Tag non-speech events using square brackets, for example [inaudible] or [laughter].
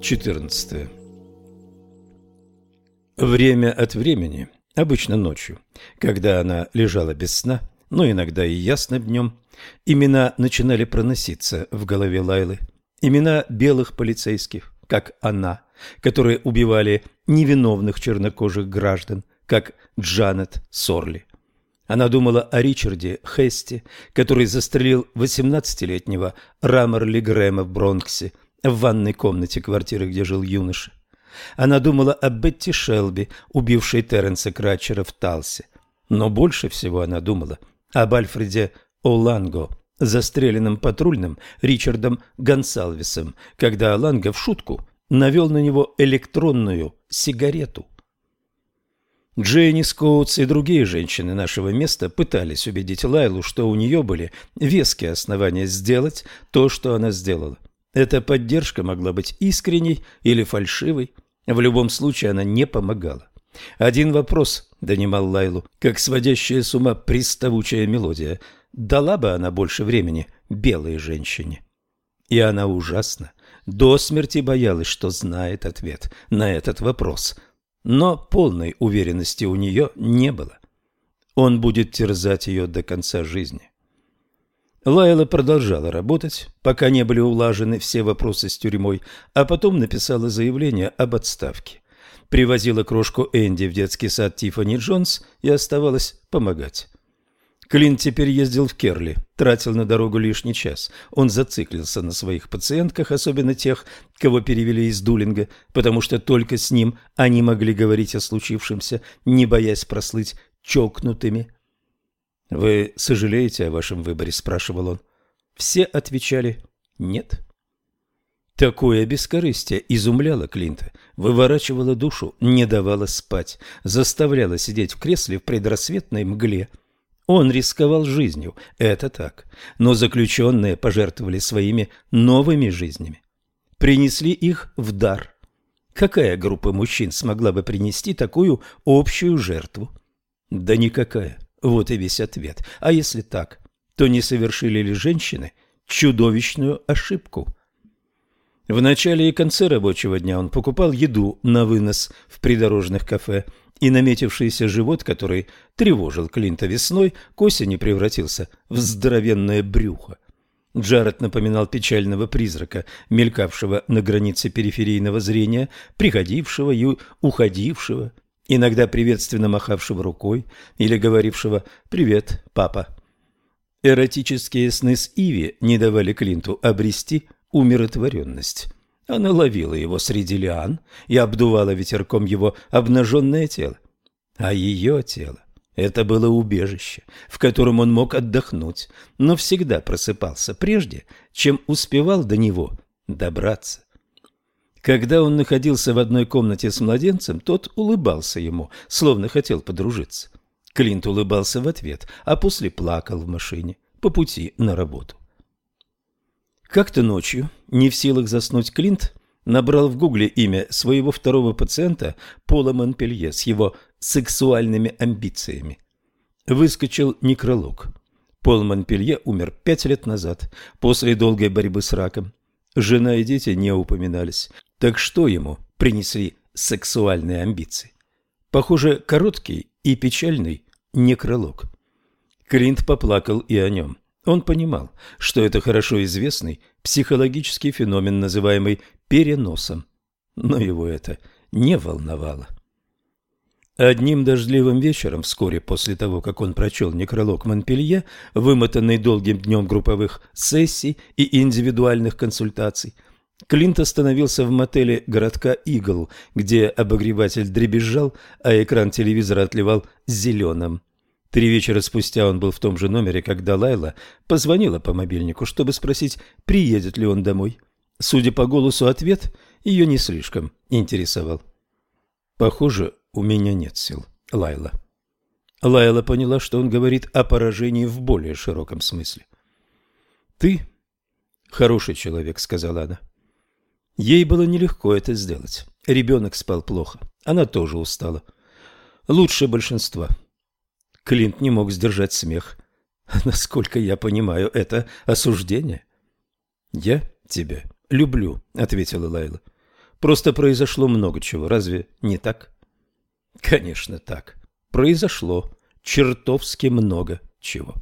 14. Время от времени, обычно ночью, когда она лежала без сна, но иногда и ясно днем, имена начинали проноситься в голове Лайлы. Имена белых полицейских, как она, которые убивали невиновных чернокожих граждан, как Джанет Сорли. Она думала о Ричарде Хесте, который застрелил 18-летнего Рамерли Грэма в Бронксе – в ванной комнате квартиры, где жил юноша. Она думала о Бетти Шелби, убившей Терренса Кратчера в Талсе. Но больше всего она думала об Альфреде Оланго, застреленным патрульным Ричардом Гонсалвесом, когда Оланго в шутку навел на него электронную сигарету. Джейни Скоутс и другие женщины нашего места пытались убедить Лайлу, что у нее были веские основания сделать то, что она сделала. Эта поддержка могла быть искренней или фальшивой. В любом случае она не помогала. Один вопрос донимал Лайлу, как сводящая с ума приставучая мелодия. Дала бы она больше времени белой женщине? И она ужасно, до смерти боялась, что знает ответ на этот вопрос. Но полной уверенности у нее не было. Он будет терзать ее до конца жизни. Лайла продолжала работать, пока не были улажены все вопросы с тюрьмой, а потом написала заявление об отставке. Привозила крошку Энди в детский сад Тиффани Джонс и оставалась помогать. Клинт теперь ездил в Керли, тратил на дорогу лишний час. Он зациклился на своих пациентках, особенно тех, кого перевели из Дулинга, потому что только с ним они могли говорить о случившемся, не боясь прослыть чокнутыми. «Вы сожалеете о вашем выборе?» – спрашивал он. Все отвечали «нет». Такое бескорыстие изумляло Клинта, выворачивало душу, не давало спать, заставляло сидеть в кресле в предрассветной мгле. Он рисковал жизнью, это так, но заключенные пожертвовали своими новыми жизнями. Принесли их в дар. Какая группа мужчин смогла бы принести такую общую жертву? Да никакая. Вот и весь ответ. А если так, то не совершили ли женщины чудовищную ошибку? В начале и конце рабочего дня он покупал еду на вынос в придорожных кафе, и наметившийся живот, который тревожил Клинта весной, к осени превратился в здоровенное брюхо. Джаред напоминал печального призрака, мелькавшего на границе периферийного зрения, приходившего и уходившего, иногда приветственно махавшего рукой или говорившего «Привет, папа». Эротические сны с Иви не давали Клинту обрести умиротворенность. Она ловила его среди лиан и обдувала ветерком его обнаженное тело. А ее тело — это было убежище, в котором он мог отдохнуть, но всегда просыпался прежде, чем успевал до него добраться. Когда он находился в одной комнате с младенцем, тот улыбался ему, словно хотел подружиться. Клинт улыбался в ответ, а после плакал в машине по пути на работу. Как-то ночью, не в силах заснуть, Клинт набрал в гугле имя своего второго пациента Пола Монпелье с его сексуальными амбициями. Выскочил некролог. Пол Монпелье умер пять лет назад, после долгой борьбы с раком. Жена и дети не упоминались. Так что ему принесли сексуальные амбиции? Похоже, короткий и печальный некролог. Клинт поплакал и о нем. Он понимал, что это хорошо известный психологический феномен, называемый переносом. Но его это не волновало. Одним дождливым вечером, вскоре после того, как он прочел некролог Монпелье, вымотанный долгим днем групповых сессий и индивидуальных консультаций, Клинт остановился в мотеле городка Игл, где обогреватель дребезжал, а экран телевизора отливал зеленым. Три вечера спустя он был в том же номере, когда Лайла позвонила по мобильнику, чтобы спросить, приедет ли он домой. Судя по голосу, ответ ее не слишком интересовал. «Похоже, у меня нет сил, Лайла». Лайла поняла, что он говорит о поражении в более широком смысле. «Ты хороший человек», — сказала она. Ей было нелегко это сделать. Ребенок спал плохо. Она тоже устала. Лучше большинства. Клинт не мог сдержать смех. [laughs] Насколько я понимаю, это осуждение. «Я тебя люблю», — ответила Лайла. «Просто произошло много чего, разве не так?» «Конечно так. Произошло чертовски много чего».